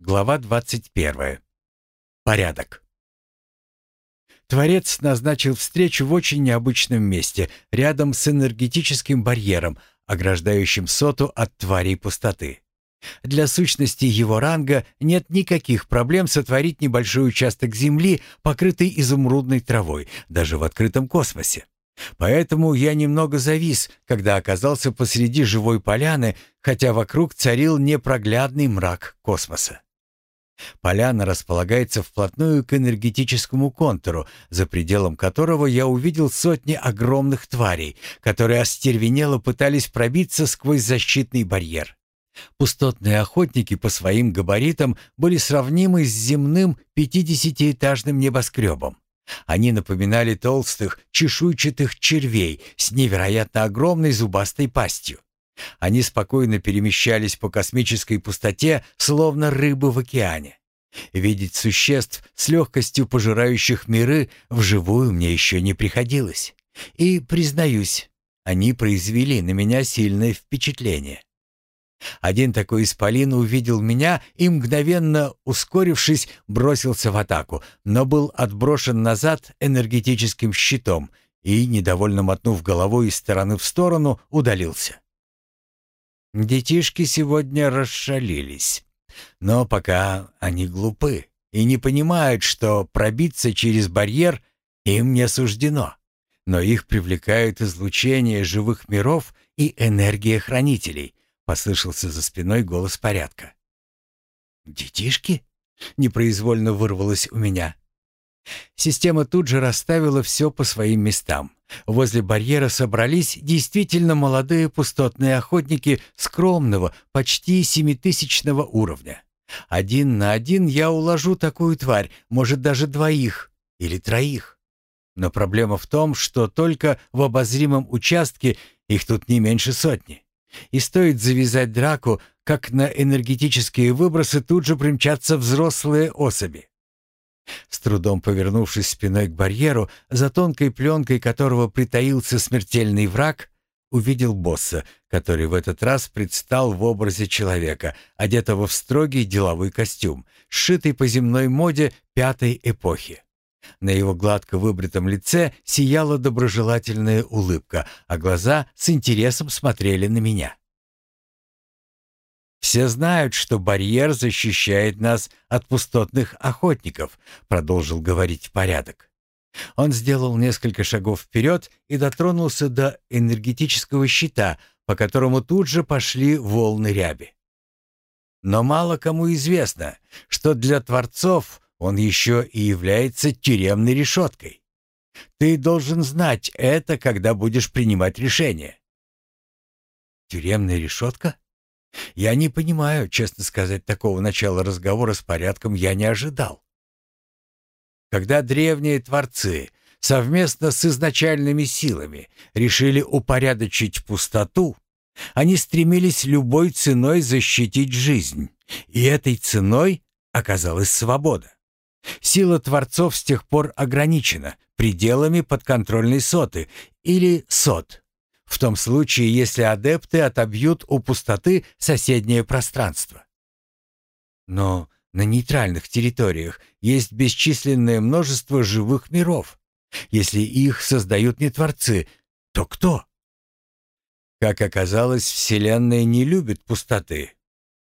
Глава 21. Порядок. Творец назначил встречу в очень необычном месте, рядом с энергетическим барьером, ограждающим соту от тварей пустоты. Для сущности его ранга нет никаких проблем сотворить небольшой участок Земли, покрытый изумрудной травой, даже в открытом космосе. Поэтому я немного завис, когда оказался посреди живой поляны, хотя вокруг царил непроглядный мрак космоса. Поляна располагается вплотную к энергетическому контуру, за пределом которого я увидел сотни огромных тварей, которые остервенело пытались пробиться сквозь защитный барьер. Пустотные охотники по своим габаритам были сравнимы с земным пятидесятиэтажным небоскребом. Они напоминали толстых, чешуйчатых червей с невероятно огромной зубастой пастью. Они спокойно перемещались по космической пустоте, словно рыбы в океане. Видеть существ с легкостью пожирающих миры вживую мне еще не приходилось. И, признаюсь, они произвели на меня сильное впечатление. Один такой исполин увидел меня и, мгновенно ускорившись, бросился в атаку, но был отброшен назад энергетическим щитом и, недовольно мотнув головой из стороны в сторону, удалился. Детишки сегодня расшалились. Но пока они глупы и не понимают, что пробиться через барьер им не суждено. Но их привлекают излучение живых миров и энергия хранителей, послышался за спиной голос порядка. «Детишки?» — непроизвольно вырвалось у меня. Система тут же расставила все по своим местам. Возле барьера собрались действительно молодые пустотные охотники скромного, почти семитысячного уровня. Один на один я уложу такую тварь, может даже двоих или троих. Но проблема в том, что только в обозримом участке их тут не меньше сотни. И стоит завязать драку, как на энергетические выбросы тут же примчатся взрослые особи. С трудом повернувшись спиной к барьеру, за тонкой пленкой которого притаился смертельный враг, увидел босса, который в этот раз предстал в образе человека, одетого в строгий деловой костюм, сшитый по земной моде пятой эпохи. На его гладко выбритом лице сияла доброжелательная улыбка, а глаза с интересом смотрели на меня. «Все знают, что барьер защищает нас от пустотных охотников», — продолжил говорить порядок. Он сделал несколько шагов вперед и дотронулся до энергетического щита, по которому тут же пошли волны ряби. Но мало кому известно, что для творцов он еще и является тюремной решеткой. Ты должен знать это, когда будешь принимать решение. Тюремная решетка? Я не понимаю, честно сказать, такого начала разговора с порядком я не ожидал. Когда древние творцы совместно с изначальными силами решили упорядочить пустоту, они стремились любой ценой защитить жизнь, и этой ценой оказалась свобода. Сила творцов с тех пор ограничена пределами подконтрольной соты или сот, в том случае, если адепты отобьют у пустоты соседнее пространство. Но на нейтральных территориях есть бесчисленное множество живых миров. Если их создают не творцы, то кто? Как оказалось, Вселенная не любит пустоты.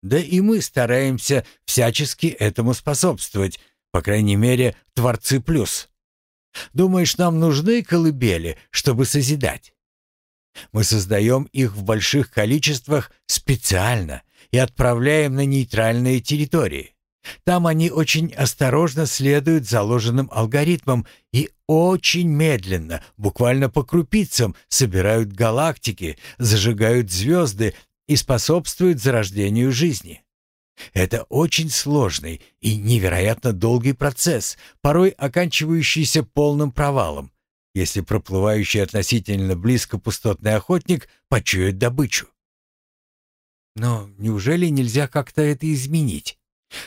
Да и мы стараемся всячески этому способствовать, по крайней мере, Творцы Плюс. Думаешь, нам нужны колыбели, чтобы созидать? Мы создаем их в больших количествах специально и отправляем на нейтральные территории. Там они очень осторожно следуют заложенным алгоритмам и очень медленно, буквально по крупицам, собирают галактики, зажигают звезды и способствуют зарождению жизни. Это очень сложный и невероятно долгий процесс, порой оканчивающийся полным провалом, если проплывающий относительно близко пустотный охотник почует добычу. Но неужели нельзя как-то это изменить?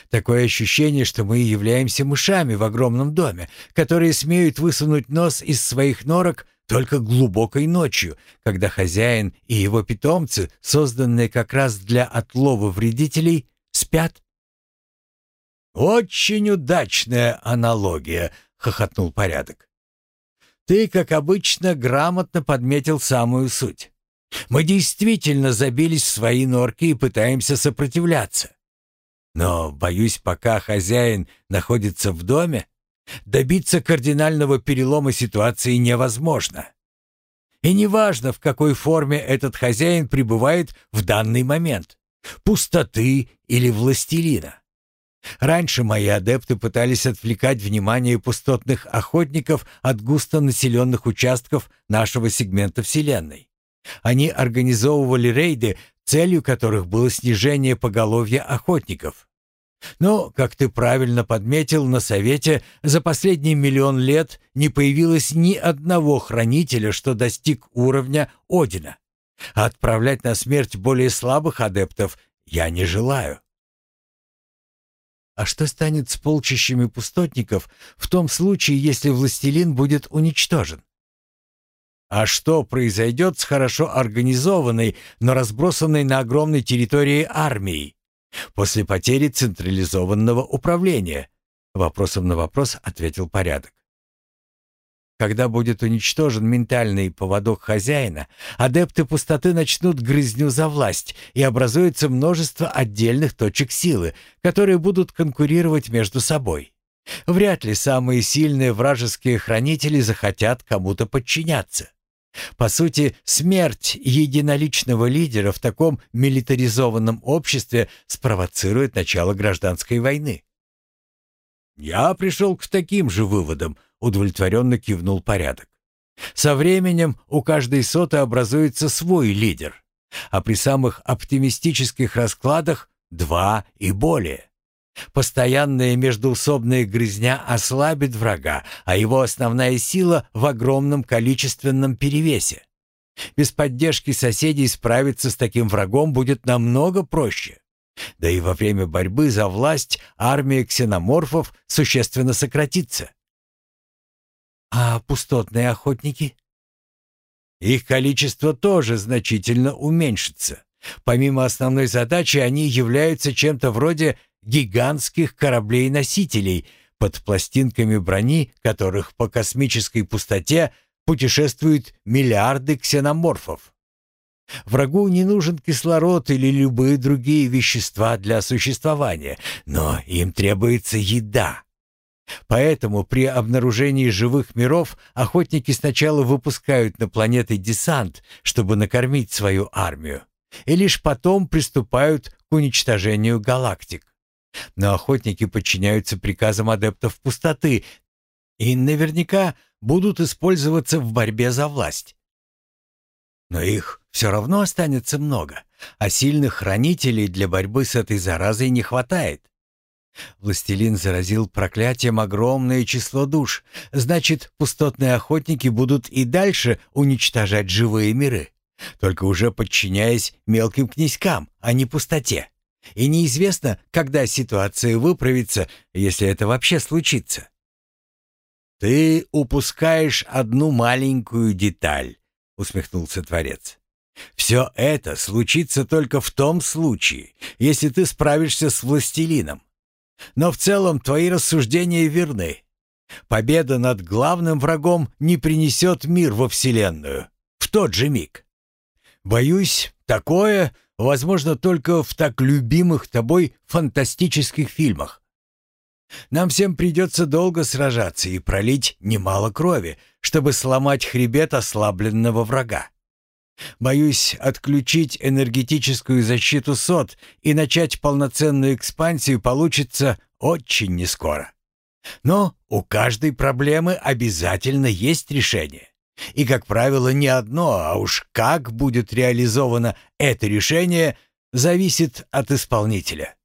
Такое ощущение, что мы являемся мышами в огромном доме, которые смеют высунуть нос из своих норок только глубокой ночью, когда хозяин и его питомцы, созданные как раз для отлова вредителей, спят. «Очень удачная аналогия», — хохотнул порядок. «Ты, как обычно, грамотно подметил самую суть. Мы действительно забились в свои норки и пытаемся сопротивляться. Но, боюсь, пока хозяин находится в доме, добиться кардинального перелома ситуации невозможно. И неважно, в какой форме этот хозяин пребывает в данный момент — пустоты или властелина. Раньше мои адепты пытались отвлекать внимание пустотных охотников от густонаселенных участков нашего сегмента Вселенной. Они организовывали рейды, целью которых было снижение поголовья охотников. Но, как ты правильно подметил на Совете, за последний миллион лет не появилось ни одного хранителя, что достиг уровня Одина. Отправлять на смерть более слабых адептов я не желаю. А что станет с полчищами пустотников в том случае, если властелин будет уничтожен? А что произойдет с хорошо организованной, но разбросанной на огромной территории армией после потери централизованного управления? Вопросом на вопрос ответил порядок. Когда будет уничтожен ментальный поводок хозяина, адепты пустоты начнут грызню за власть, и образуется множество отдельных точек силы, которые будут конкурировать между собой. Вряд ли самые сильные вражеские хранители захотят кому-то подчиняться. По сути, смерть единоличного лидера в таком милитаризованном обществе спровоцирует начало гражданской войны. «Я пришел к таким же выводам», — удовлетворенно кивнул порядок. «Со временем у каждой соты образуется свой лидер, а при самых оптимистических раскладах — два и более. Постоянная междуусобная грызня ослабит врага, а его основная сила в огромном количественном перевесе. Без поддержки соседей справиться с таким врагом будет намного проще. Да и во время борьбы за власть армия ксеноморфов существенно сократится. А пустотные охотники? Их количество тоже значительно уменьшится. Помимо основной задачи, они являются чем-то вроде гигантских кораблей-носителей, под пластинками брони которых по космической пустоте путешествуют миллиарды ксеноморфов. Врагу не нужен кислород или любые другие вещества для существования, но им требуется еда. Поэтому при обнаружении живых миров охотники сначала выпускают на планеты десант, чтобы накормить свою армию, и лишь потом приступают к уничтожению галактик. Но охотники подчиняются приказам адептов пустоты и наверняка будут использоваться в борьбе за власть. Но их все равно останется много, а сильных хранителей для борьбы с этой заразой не хватает. Властелин заразил проклятием огромное число душ. Значит, пустотные охотники будут и дальше уничтожать живые миры, только уже подчиняясь мелким князькам, а не пустоте. И неизвестно, когда ситуация выправится, если это вообще случится. «Ты упускаешь одну маленькую деталь», — усмехнулся Творец. Все это случится только в том случае, если ты справишься с властелином. Но в целом твои рассуждения верны. Победа над главным врагом не принесет мир во Вселенную в тот же миг. Боюсь, такое возможно только в так любимых тобой фантастических фильмах. Нам всем придется долго сражаться и пролить немало крови, чтобы сломать хребет ослабленного врага. Боюсь, отключить энергетическую защиту СОТ и начать полноценную экспансию получится очень нескоро. Но у каждой проблемы обязательно есть решение. И, как правило, не одно, а уж как будет реализовано это решение, зависит от исполнителя.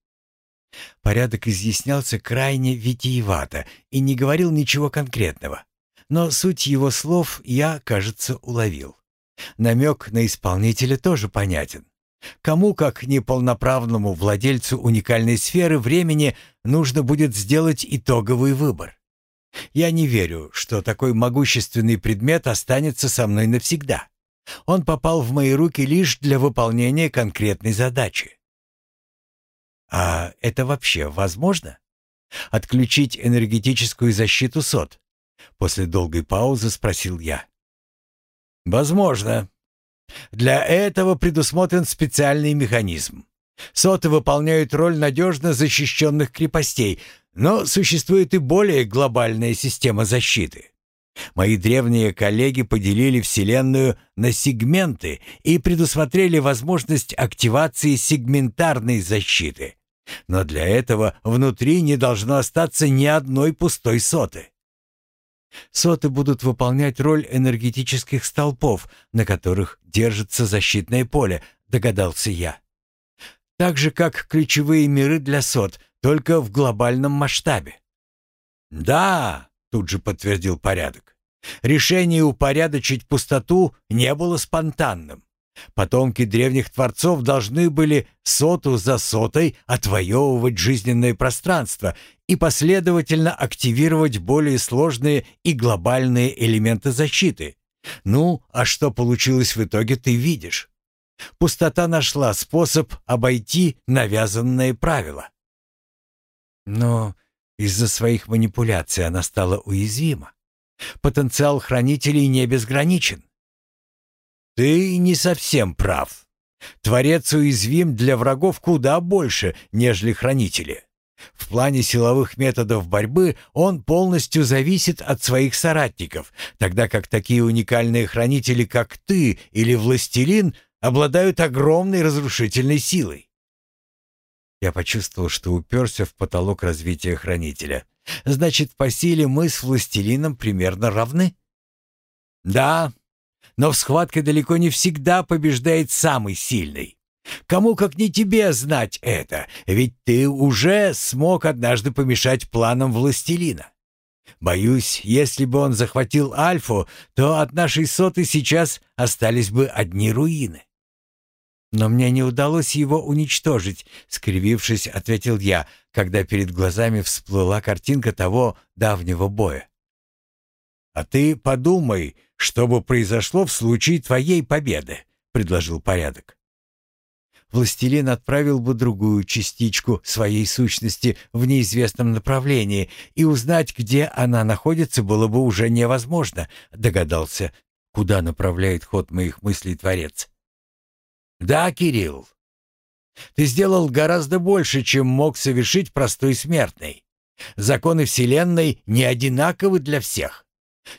Порядок изъяснялся крайне витиевато и не говорил ничего конкретного. Но суть его слов я, кажется, уловил. Намек на исполнителя тоже понятен. Кому, как неполноправному владельцу уникальной сферы времени, нужно будет сделать итоговый выбор? Я не верю, что такой могущественный предмет останется со мной навсегда. Он попал в мои руки лишь для выполнения конкретной задачи. А это вообще возможно? Отключить энергетическую защиту СОТ? После долгой паузы спросил я. Возможно. Для этого предусмотрен специальный механизм. Соты выполняют роль надежно защищенных крепостей, но существует и более глобальная система защиты. Мои древние коллеги поделили Вселенную на сегменты и предусмотрели возможность активации сегментарной защиты. Но для этого внутри не должно остаться ни одной пустой соты. Соты будут выполнять роль энергетических столпов, на которых держится защитное поле, догадался я. Так же, как ключевые миры для сот, только в глобальном масштабе. Да, тут же подтвердил порядок. Решение упорядочить пустоту не было спонтанным. Потомки древних творцов должны были соту за сотой отвоевывать жизненное пространство и последовательно активировать более сложные и глобальные элементы защиты. Ну, а что получилось в итоге, ты видишь. Пустота нашла способ обойти навязанные правила. Но из-за своих манипуляций она стала уязвима. Потенциал хранителей не безграничен. Ты не совсем прав. Творец уязвим для врагов куда больше, нежели хранители. В плане силовых методов борьбы он полностью зависит от своих соратников, тогда как такие уникальные хранители, как ты или Властелин, обладают огромной разрушительной силой. Я почувствовал, что уперся в потолок развития хранителя. Значит, по силе мы с Властелином примерно равны? Да, но в схватке далеко не всегда побеждает самый сильный. Кому как не тебе знать это, ведь ты уже смог однажды помешать планам властелина. Боюсь, если бы он захватил Альфу, то от нашей соты сейчас остались бы одни руины. Но мне не удалось его уничтожить, скривившись, ответил я, когда перед глазами всплыла картинка того давнего боя. А ты подумай, что бы произошло в случае твоей победы, предложил порядок властелин отправил бы другую частичку своей сущности в неизвестном направлении, и узнать, где она находится, было бы уже невозможно, догадался, куда направляет ход моих мыслей Творец. Да, Кирилл, ты сделал гораздо больше, чем мог совершить простой смертный. Законы Вселенной не одинаковы для всех.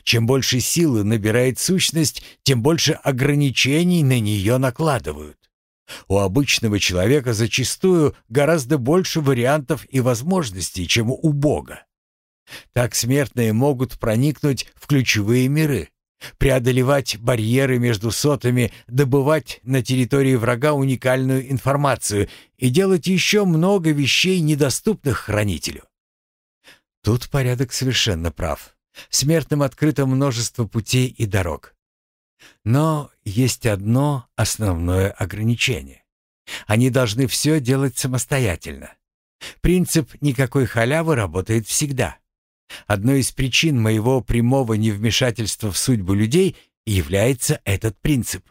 Чем больше силы набирает сущность, тем больше ограничений на нее накладывают. У обычного человека зачастую гораздо больше вариантов и возможностей, чем у Бога. Так смертные могут проникнуть в ключевые миры, преодолевать барьеры между сотами, добывать на территории врага уникальную информацию и делать еще много вещей, недоступных хранителю. Тут порядок совершенно прав. Смертным открыто множество путей и дорог. Но есть одно основное ограничение. Они должны все делать самостоятельно. Принцип «никакой халявы» работает всегда. Одной из причин моего прямого невмешательства в судьбу людей является этот принцип.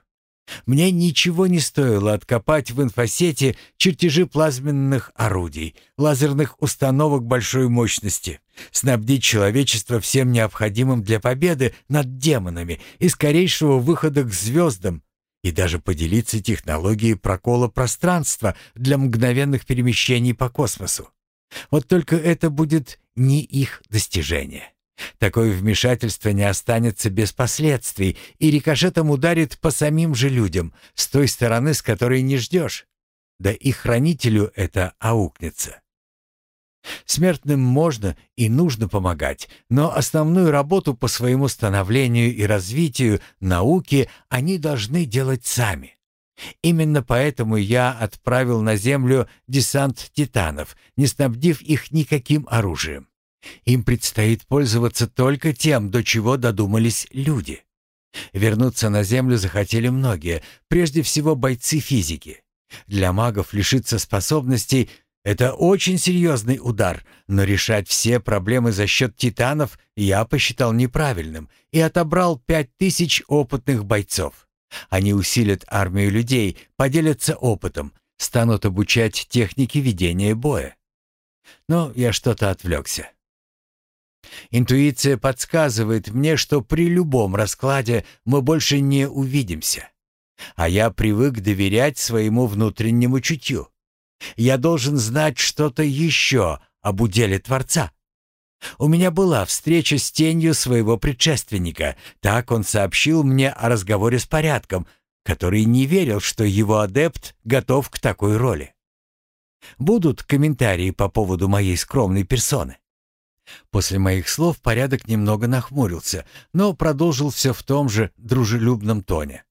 Мне ничего не стоило откопать в инфосете чертежи плазменных орудий, лазерных установок большой мощности, снабдить человечество всем необходимым для победы над демонами и скорейшего выхода к звездам, и даже поделиться технологией прокола пространства для мгновенных перемещений по космосу. Вот только это будет не их достижение. Такое вмешательство не останется без последствий и рикошетом ударит по самим же людям, с той стороны, с которой не ждешь. Да и хранителю это аукнется. Смертным можно и нужно помогать, но основную работу по своему становлению и развитию науки они должны делать сами. Именно поэтому я отправил на Землю десант титанов, не снабдив их никаким оружием. Им предстоит пользоваться только тем, до чего додумались люди. Вернуться на Землю захотели многие, прежде всего бойцы физики. Для магов лишиться способностей — это очень серьезный удар, но решать все проблемы за счет титанов я посчитал неправильным и отобрал пять тысяч опытных бойцов. Они усилят армию людей, поделятся опытом, станут обучать технике ведения боя. Но я что-то отвлекся. Интуиция подсказывает мне, что при любом раскладе мы больше не увидимся. А я привык доверять своему внутреннему чутью. Я должен знать что-то еще об уделе Творца. У меня была встреча с тенью своего предшественника. Так он сообщил мне о разговоре с порядком, который не верил, что его адепт готов к такой роли. Будут комментарии по поводу моей скромной персоны. После моих слов порядок немного нахмурился, но продолжил все в том же дружелюбном тоне.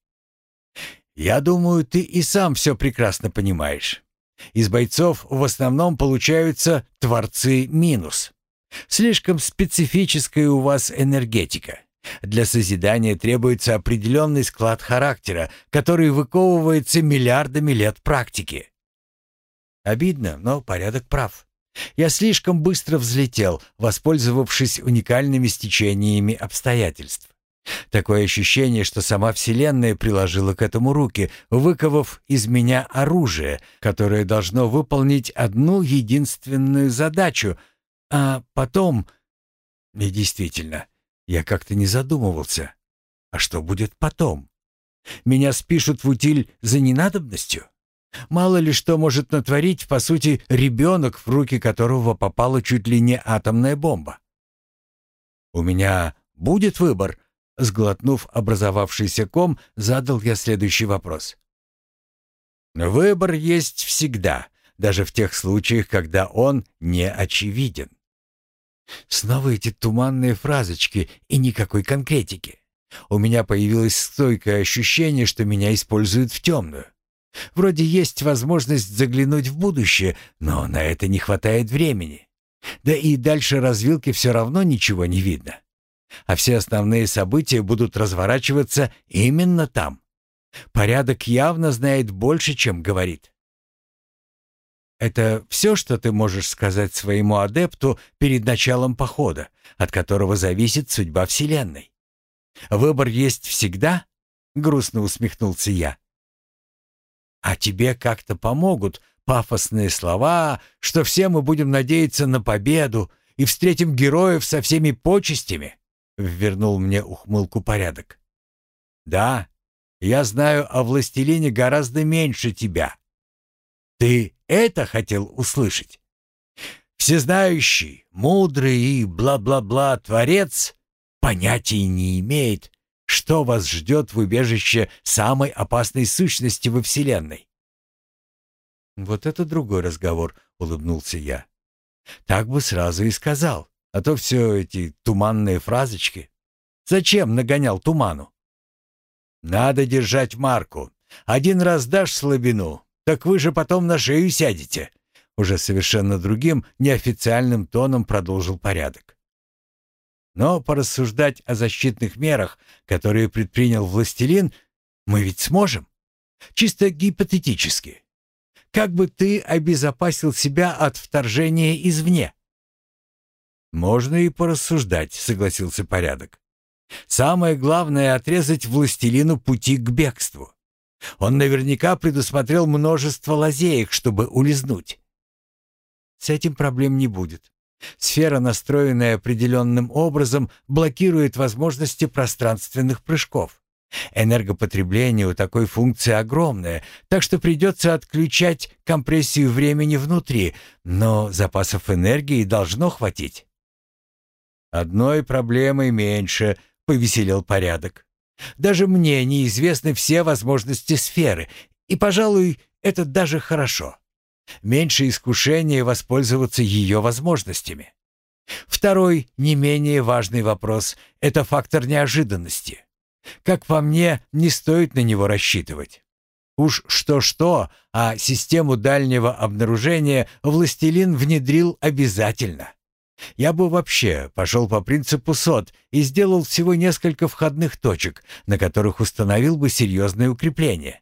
«Я думаю, ты и сам все прекрасно понимаешь. Из бойцов в основном получаются творцы минус. Слишком специфическая у вас энергетика. Для созидания требуется определенный склад характера, который выковывается миллиардами лет практики. Обидно, но порядок прав. Я слишком быстро взлетел, воспользовавшись уникальными стечениями обстоятельств. Такое ощущение, что сама Вселенная приложила к этому руки, выковав из меня оружие, которое должно выполнить одну единственную задачу, а потом... И действительно, я как-то не задумывался. А что будет потом? Меня спишут в утиль за ненадобностью? Мало ли что может натворить, по сути, ребенок, в руки которого попала чуть ли не атомная бомба. «У меня будет выбор?» Сглотнув образовавшийся ком, задал я следующий вопрос. «Выбор есть всегда, даже в тех случаях, когда он не очевиден». Снова эти туманные фразочки и никакой конкретики. У меня появилось стойкое ощущение, что меня используют в темную. Вроде есть возможность заглянуть в будущее, но на это не хватает времени. Да и дальше развилки все равно ничего не видно. А все основные события будут разворачиваться именно там. Порядок явно знает больше, чем говорит. Это все, что ты можешь сказать своему адепту перед началом похода, от которого зависит судьба Вселенной. Выбор есть всегда? Грустно усмехнулся я. А тебе как-то помогут пафосные слова, что все мы будем надеяться на победу и встретим героев со всеми почестями, ввернул мне ухмылку порядок. Да, я знаю о властелине гораздо меньше тебя. Ты это хотел услышать? Всезнающий, мудрый и бла-бла-бла творец понятия не имеет, что вас ждет в убежище самой опасной сущности во Вселенной. «Вот это другой разговор», — улыбнулся я. «Так бы сразу и сказал, а то все эти туманные фразочки. Зачем нагонял туману?» «Надо держать марку. Один раз дашь слабину, так вы же потом на шею сядете», — уже совершенно другим, неофициальным тоном продолжил порядок. Но порассуждать о защитных мерах, которые предпринял властелин, мы ведь сможем. Чисто гипотетически. Как бы ты обезопасил себя от вторжения извне? Можно и порассуждать, согласился порядок. Самое главное — отрезать властелину пути к бегству. Он наверняка предусмотрел множество лазеек, чтобы улизнуть. С этим проблем не будет. Сфера, настроенная определенным образом, блокирует возможности пространственных прыжков. Энергопотребление у такой функции огромное, так что придется отключать компрессию времени внутри, но запасов энергии должно хватить. «Одной проблемой меньше», — повеселил порядок. «Даже мне неизвестны все возможности сферы, и, пожалуй, это даже хорошо» меньше искушения воспользоваться ее возможностями. Второй, не менее важный вопрос – это фактор неожиданности. Как по мне, не стоит на него рассчитывать. Уж что-что, а систему дальнего обнаружения властелин внедрил обязательно. Я бы вообще пошел по принципу СОТ и сделал всего несколько входных точек, на которых установил бы серьезное укрепление.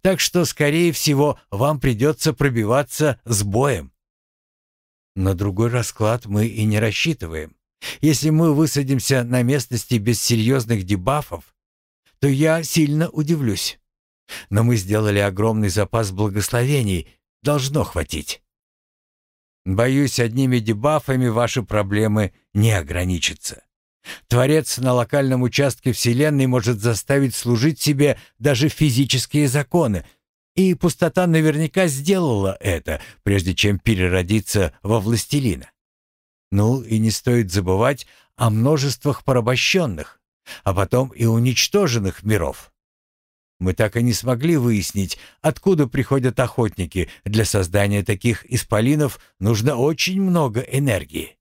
Так что, скорее всего, вам придется пробиваться с боем. На другой расклад мы и не рассчитываем. Если мы высадимся на местности без серьезных дебафов, то я сильно удивлюсь. Но мы сделали огромный запас благословений, должно хватить. Боюсь, одними дебафами ваши проблемы не ограничатся. Творец на локальном участке Вселенной может заставить служить себе даже физические законы, и пустота наверняка сделала это, прежде чем переродиться во властелина. Ну и не стоит забывать о множествах порабощенных, а потом и уничтоженных миров. Мы так и не смогли выяснить, откуда приходят охотники. Для создания таких исполинов нужно очень много энергии.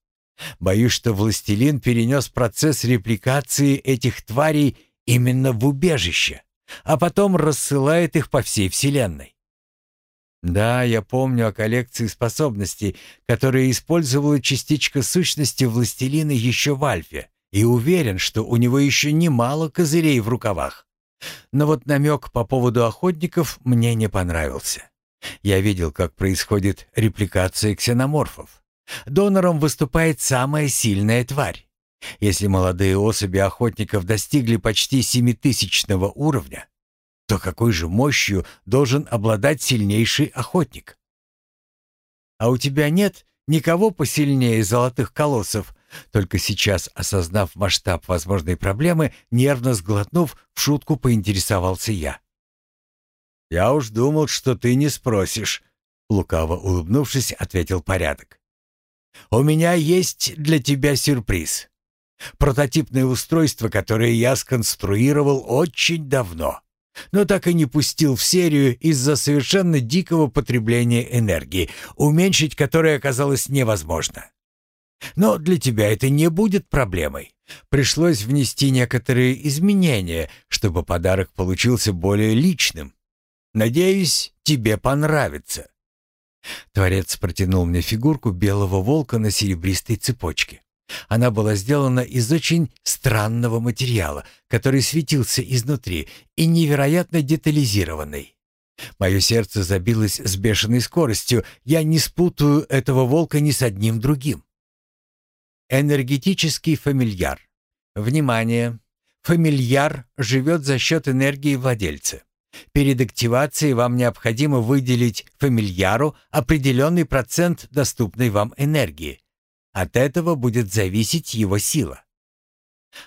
Боюсь, что властелин перенес процесс репликации этих тварей именно в убежище, а потом рассылает их по всей Вселенной. Да, я помню о коллекции способностей, которые использовала частичка сущности властелина еще в Альфе, и уверен, что у него еще немало козырей в рукавах. Но вот намек по поводу охотников мне не понравился. Я видел, как происходит репликация ксеноморфов. Донором выступает самая сильная тварь. Если молодые особи охотников достигли почти семитысячного уровня, то какой же мощью должен обладать сильнейший охотник? А у тебя нет никого посильнее золотых колоссов, только сейчас, осознав масштаб возможной проблемы, нервно сглотнув, в шутку поинтересовался я. «Я уж думал, что ты не спросишь», — лукаво улыбнувшись, ответил порядок. «У меня есть для тебя сюрприз. Прототипное устройство, которое я сконструировал очень давно, но так и не пустил в серию из-за совершенно дикого потребления энергии, уменьшить которое оказалось невозможно. Но для тебя это не будет проблемой. Пришлось внести некоторые изменения, чтобы подарок получился более личным. Надеюсь, тебе понравится. Творец протянул мне фигурку белого волка на серебристой цепочке. Она была сделана из очень странного материала, который светился изнутри и невероятно детализированный. Мое сердце забилось с бешеной скоростью. Я не спутаю этого волка ни с одним другим. Энергетический фамильяр. Внимание! Фамильяр живет за счет энергии владельца. Перед активацией вам необходимо выделить фамильяру определенный процент доступной вам энергии. От этого будет зависеть его сила.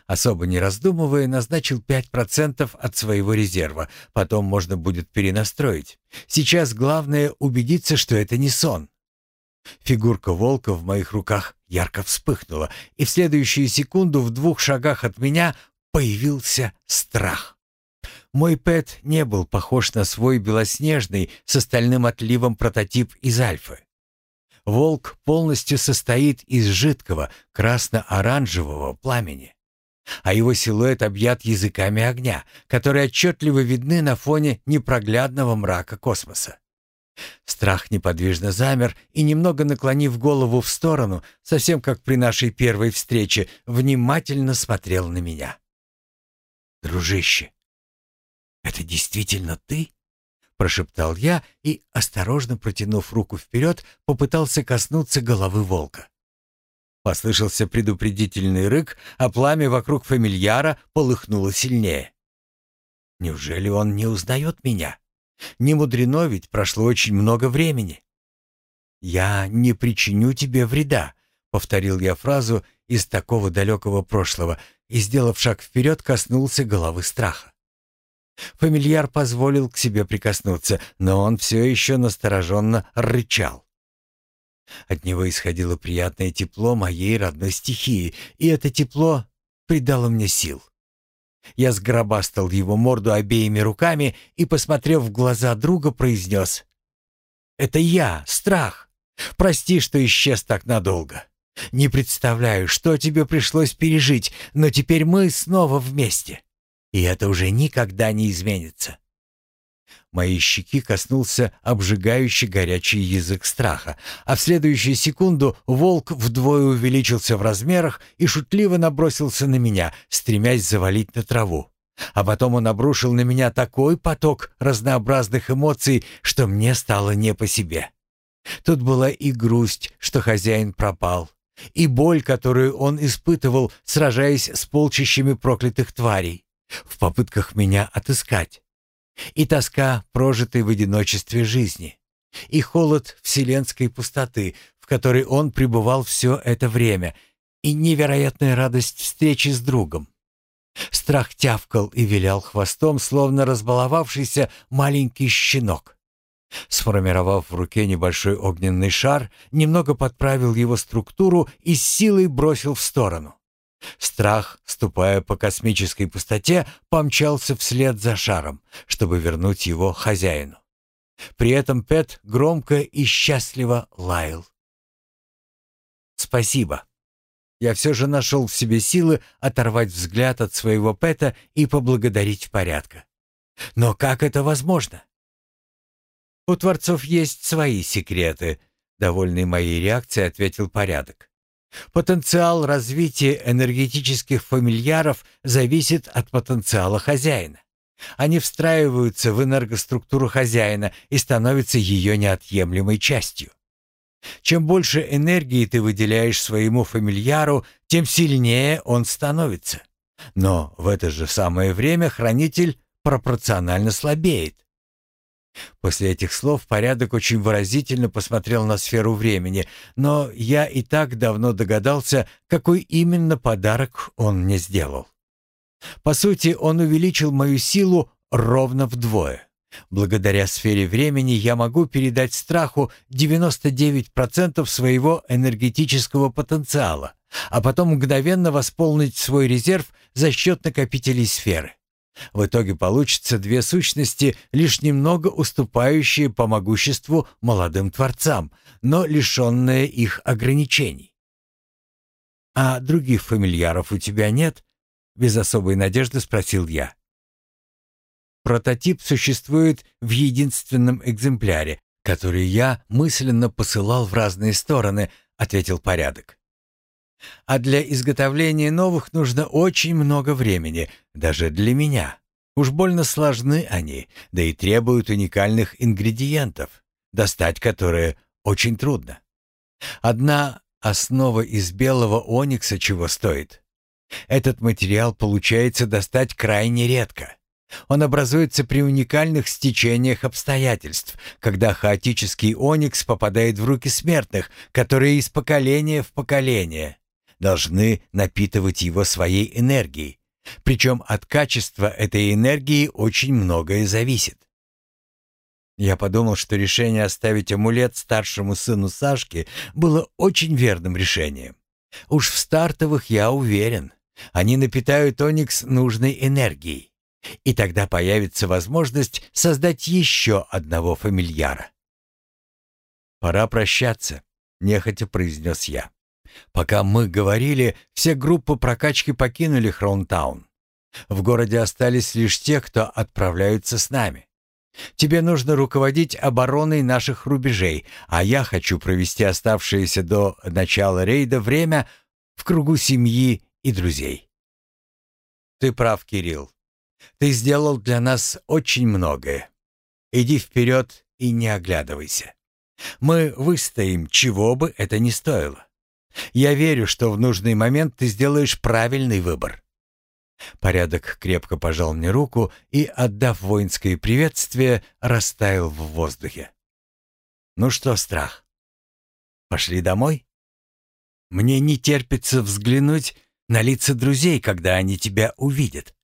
Особо не раздумывая, назначил 5% от своего резерва. Потом можно будет перенастроить. Сейчас главное убедиться, что это не сон. Фигурка волка в моих руках ярко вспыхнула, и в следующую секунду в двух шагах от меня появился страх. Мой Пэт не был похож на свой белоснежный с остальным отливом прототип из Альфы. Волк полностью состоит из жидкого красно-оранжевого пламени, а его силуэт объят языками огня, которые отчетливо видны на фоне непроглядного мрака космоса. Страх неподвижно замер и, немного наклонив голову в сторону, совсем как при нашей первой встрече, внимательно смотрел на меня. «Дружище, это действительно ты?» прошептал я и, осторожно протянув руку вперед, попытался коснуться головы волка. Послышался предупредительный рык, а пламя вокруг фамильяра полыхнуло сильнее. Неужели он не узнает меня? Не мудрено, ведь прошло очень много времени. «Я не причиню тебе вреда», — повторил я фразу из такого далекого прошлого и, сделав шаг вперед, коснулся головы страха. Фамильяр позволил к себе прикоснуться, но он все еще настороженно рычал. От него исходило приятное тепло моей родной стихии, и это тепло придало мне сил. Я сгробастал его морду обеими руками и, посмотрев в глаза друга, произнес. «Это я, страх. Прости, что исчез так надолго. Не представляю, что тебе пришлось пережить, но теперь мы снова вместе. И это уже никогда не изменится». Мои щеки коснулся обжигающий горячий язык страха, а в следующую секунду волк вдвое увеличился в размерах и шутливо набросился на меня, стремясь завалить на траву. А потом он обрушил на меня такой поток разнообразных эмоций, что мне стало не по себе. Тут была и грусть, что хозяин пропал, и боль, которую он испытывал, сражаясь с полчищами проклятых тварей, в попытках меня отыскать и тоска прожитой в одиночестве жизни, и холод вселенской пустоты, в которой он пребывал все это время, и невероятная радость встречи с другом. Страх тявкал и вилял хвостом, словно разбаловавшийся маленький щенок. Сформировав в руке небольшой огненный шар, немного подправил его структуру и силой бросил в сторону. Страх, ступая по космической пустоте, помчался вслед за шаром, чтобы вернуть его хозяину. При этом Пэт громко и счастливо лаял. «Спасибо». Я все же нашел в себе силы оторвать взгляд от своего Пэта и поблагодарить порядка. Но как это возможно? У творцов есть свои секреты, довольный моей реакцией ответил порядок. Потенциал развития энергетических фамильяров зависит от потенциала хозяина. Они встраиваются в энергоструктуру хозяина и становятся ее неотъемлемой частью. Чем больше энергии ты выделяешь своему фамильяру, тем сильнее он становится. Но в это же самое время хранитель пропорционально слабеет. После этих слов порядок очень выразительно посмотрел на сферу времени, но я и так давно догадался, какой именно подарок он мне сделал. По сути, он увеличил мою силу ровно вдвое. Благодаря сфере времени я могу передать страху 99% своего энергетического потенциала, а потом мгновенно восполнить свой резерв за счет накопителей сферы. В итоге получится две сущности, лишь немного уступающие по могуществу молодым творцам, но лишенные их ограничений. «А других фамильяров у тебя нет?» — без особой надежды спросил я. Прототип существует в единственном экземпляре, который я мысленно посылал в разные стороны, ответил порядок. А для изготовления новых нужно очень много времени, даже для меня. Уж больно сложны они, да и требуют уникальных ингредиентов, достать которые очень трудно. Одна основа из белого оникса чего стоит. Этот материал получается достать крайне редко. Он образуется при уникальных стечениях обстоятельств, когда хаотический оникс попадает в руки смертных, которые из поколения в поколение должны напитывать его своей энергией. Причем от качества этой энергии очень многое зависит. Я подумал, что решение оставить амулет старшему сыну Сашки было очень верным решением. Уж в стартовых я уверен. Они напитают Оникс нужной энергией. И тогда появится возможность создать еще одного фамильяра. «Пора прощаться», — нехотя произнес я. Пока мы говорили, все группы прокачки покинули Хроунтаун. В городе остались лишь те, кто отправляются с нами. Тебе нужно руководить обороной наших рубежей, а я хочу провести оставшееся до начала рейда время в кругу семьи и друзей. Ты прав, Кирилл. Ты сделал для нас очень многое. Иди вперед и не оглядывайся. Мы выстоим, чего бы это ни стоило. Я верю, что в нужный момент ты сделаешь правильный выбор». Порядок крепко пожал мне руку и, отдав воинское приветствие, растаял в воздухе. «Ну что, страх, пошли домой? Мне не терпится взглянуть на лица друзей, когда они тебя увидят».